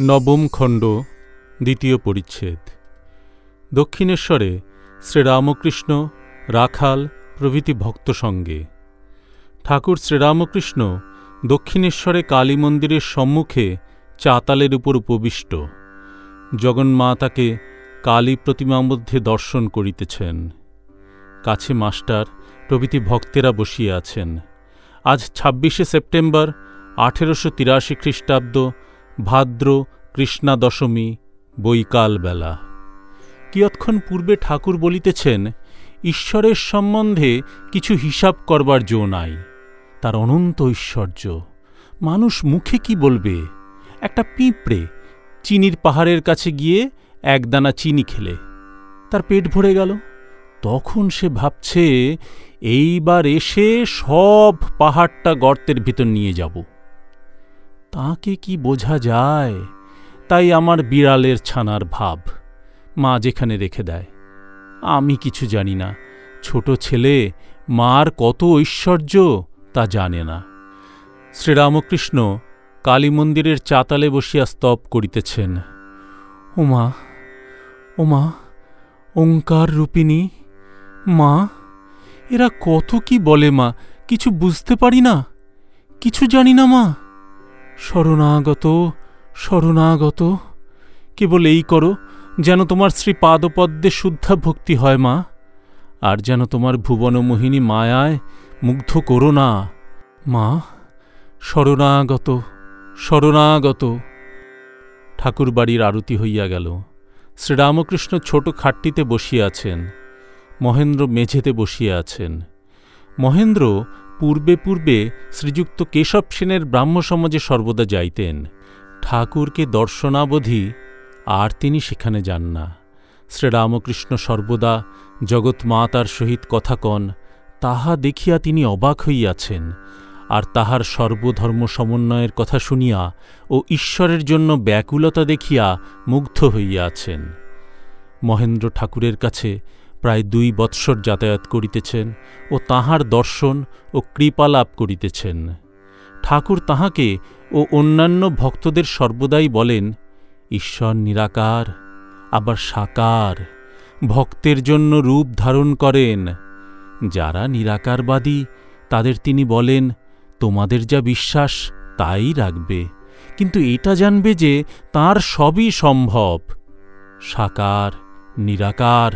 নবম খণ্ড, দ্বিতীয় পরিচ্ছেদ। দক্ষিণেশ্বরে শ্রীরামকৃষ্ণ রাখাল প্রভৃতি ভক্ত সঙ্গে। ঠাকুর শ্রীরামকৃষ্ণ দক্ষিণেশ্বরে কালী মন্দিরের সম্মুখে চাতালের উপর উপবিষ্ট। জগন্মাতাকে কালী প্রতিমার মধ্যে দর্শন করিতেছেন। কাছে মাস্টার প্রভৃতি ভক্তেরা বসিয়া আছেন। আজ ছাব্বিশে সেপ্টেম্বর আঠেরোশো তিরাশি খ্রিস্টাব্দ ভাদ্র কৃষ্ণা দশমী বৈকালবেলা। কিয়ৎক্ষণ পূর্বে ঠাকুর বলিতেছেন, ঈশ্বরের সম্বন্ধে কিছু হিসাব করবার জো নাই। তার অনন্ত ঐশ্বর্য। মানুষ মুখে কি বলবে? একটা পিঁপড়ে চিনির পাহাড়ের কাছে গিয়ে একদানা চিনি খেলে। তার পেট ভরে গেল। তখন সে ভাবছে, এইবার এসে সব পাহাড়টা গর্তের ভিতর নিয়ে যাব। তাকে কি বোঝা যায়? তাই আমার বিড়ালের ছানার ভাব মা যেখানে রেখে দেয়। আমি কিছু জানি না। ছোট ছেলে, মার কত ঐশ্বর্য তা জানে না। শ্রীরামকৃষ্ণ কালী মন্দিরের চাতালে বসিয়া স্তব করিতেছেন। ওমা ওমা ওঙ্কার রূপিণী, মা, এরা কত কি বলে মা, কিছু বুঝতে পারি না। কিছু জানি না মা। শরণাগত শরণাগত। কেবল এই করো, যেন তোমার শ্রী পাদপদ্মে শুদ্ধা ভক্তি হয় মা, আর যেন তোমার ভুবনমোহিনী মায়ায় মুগ্ধ করো না। মা, শরণাগত শরণাগত। ঠাকুরবাড়ির আরতি হইয়া গেল। শ্রীরামকৃষ্ণ ছোট খাটটিতে বসিয়া আছেন। মহেন্দ্র মেঝেতে বসিয়া আছেন। মহেন্দ্র পূর্বে পূর্বে শ্রীযুক্ত কেশব সেনের ব্রাহ্মসমাজে সর্বদা যাইতেন। ঠাকুরকে দর্শনাবধি আর তিনি সেখানে যান না। শ্রীরামকৃষ্ণ সর্বদা জগৎমাতার সহিত কথা কন, তাহা দেখিয়া তিনি অবাক হইয়াছেন। আর তাহার সর্বধর্ম সমন্বয়ের কথা শুনিয়া ও ঈশ্বরের জন্য ব্যাকুলতা দেখিয়া মুগ্ধ হইয়াছেন। মহেন্দ্র ঠাকুরের কাছে প্রায় দুই বৎসর যাতায়াত করিতেছেন ও তাহার দর্শন ও কৃপা লাভ করিতেছেন। ঠাকুর তাহাকে ও অন্যান্য ভক্তদের সর্বদাই বলেন, ঈশ্বর নিরাকার, আবার সাকার। ভক্তের জন্য রূপ ধারণ করেন। যারা নিরাকারবাদী, তাদের তিনি বলেন, তোমাদের যা বিশ্বাস, তাই রাখবে। কিন্তু এটা জানবে যে তার সবই সম্ভব। সাকার, নিরাকার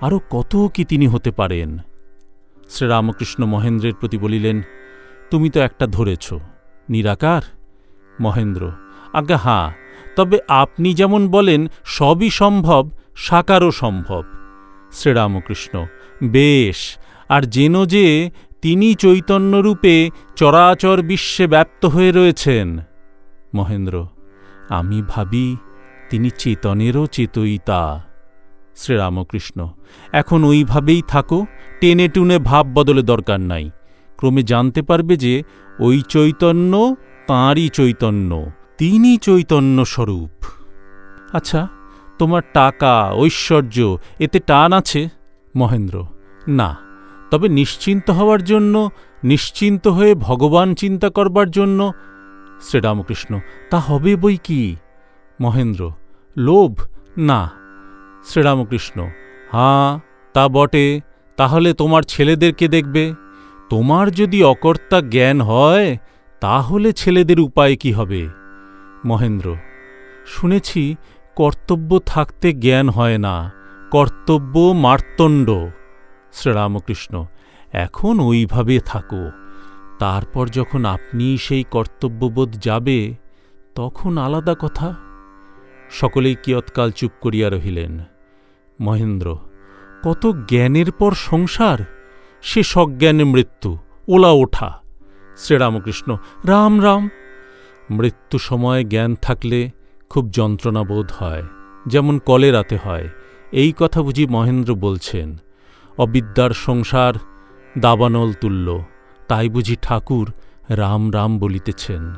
আরও কত কি তিনি হতে পারেন? শ্রীরামকৃষ্ণ মহেন্দ্রের প্রতি বলিলেন, তুমি তো একটা ধরেছ। নিরাকার? মহেন্দ্র, আজ্ঞা হাঁ, তবে আপনি যেমন বলেন, সবই সম্ভব, সাকারও সম্ভব। শ্রীরামকৃষ্ণ, বেশ, আর যেন যে তিনি চৈতন্যরূপে চরাচর বিশ্বে ব্যপ্ত হয়ে রয়েছেন। মহেন্দ্র, আমি ভাবি তিনি চেতনেরও চেতয়িতা। শ্রীরামকৃষ্ণ, এখন ওইভাবেই থাকো, টেনে টুনে ভাব বদলে দরকার নাই। ক্রমে জানতে পারবে যে ওই চৈতন্য তাঁরই চৈতন্য তিনি চৈতন্য স্বরূপ। আচ্ছা তোমার টাকা, ঐশ্বর্য, এতে টান আছে? মহেন্দ্র, না, তবে নিশ্চিন্ত হওয়ার জন্য, নিশ্চিন্ত হয়ে ভগবান চিন্তা করবার জন্য। শ্রীরামকৃষ্ণ, তা হবে বই কি? মহেন্দ্র, লোভ? না। শ্রীরামকৃষ্ণ, হাঁ, তা বটে, তাহলে তোমার ছেলেদেরকে দেখবে। তোমার যদি অকর্তা জ্ঞান হয়, তাহলে ছেলেদের উপায় কি হবে? মহেন্দ্র, শুনেছি কর্তব্য থাকতে জ্ঞান হয় না, কর্তব্য মার্তণ্ড। শ্রীরামকৃষ্ণ, এখন ওইভাবে থাকো। তারপর যখন আপনি সেই কর্তব্যবোধ যাবে, তখন আলাদা কথা। সকলেই কিয়ৎকাল চুপ করিয়া রহিলেন। মহেন্দ্র, কত জ্ঞানের পর সংসার? সে সজ্ঞানে মৃত্যু, ওলা ওঠা। শ্রীরামকৃষ্ণ, রাম রাম। মৃত্যু সময় জ্ঞান থাকলে খুব যন্ত্রণাবোধ হয়, যেমন কলেরাতে হয়। এই কথা বুঝি মহেন্দ্র বলছেন। অবিদ্যার সংসার দাবানল তুল্য, তাই বুঝি ঠাকুর রাম রাম বলিতেছেন।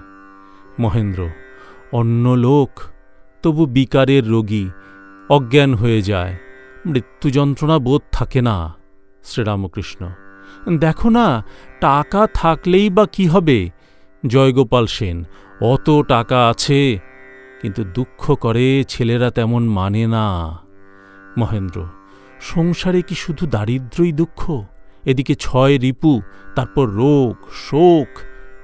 মহেন্দ্র, অন্য লোক তবু বিকারের রোগী অজ্ঞান হয়ে যায়। মৃত্যু যন্ত্রণা বোধ থাকে না, শ্রীরামকৃষ্ণ। দেখো না, টাকা থাকলেই বা কি হবে? জয়গোপাল সেন, অত টাকা আছে, কিন্তু দুঃখ করে ছেলেরা তেমন মানে না। মহেন্দ্র, সংসারে কি শুধু দারিদ্রই দুঃখ? এদিকে ছয় রিপু, তারপর রোগ, শোক।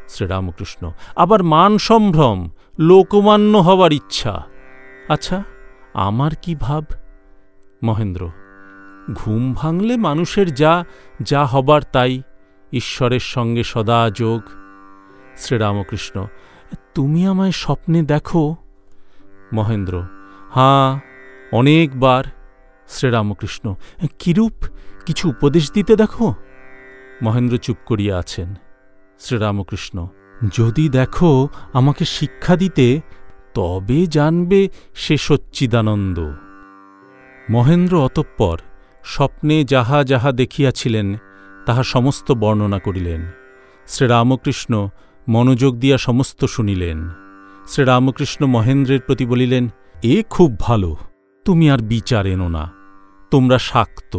শ্রীরামকৃষ্ণ, আবার মান সম্ভ্রম, লোকমান্য হবার ইচ্ছা। আচ্ছা আমার কি ভাব? মহেন্দ্র, ঘুম ভাঙলে মানুষের যা যা হবার তাই, ঈশ্বরের সঙ্গে সদা যোগ। শ্রীরামকৃষ্ণ, তুমি আমায় স্বপ্নে দেখো। মহেন্দ্র, হাঁ, অনেকবার। শ্রীরামকৃষ্ণ, কিরূপ, কিছু উপদেশ দিতে দেখো? মহেন্দ্র চুপ করিয়া আছেন। শ্রীরামকৃষ্ণ, যদি দেখো আমাকে শিক্ষা দিতে তবে জানবে সে সচ্চিদানন্দ। মহেন্দ্র অতঃপর স্বপ্নে যাহা যাহা দেখিয়াছিলেন, তাহা সমস্ত বর্ণনা করিলেন। শ্রীরামকৃষ্ণ মনোযোগ দিয়া সমস্ত শুনিলেন। শ্রীরামকৃষ্ণ মহেন্দ্রের প্রতি বলিলেন, এ খুব ভালো, তুমি আর বিচার এনো না, তোমরা শাক্ত।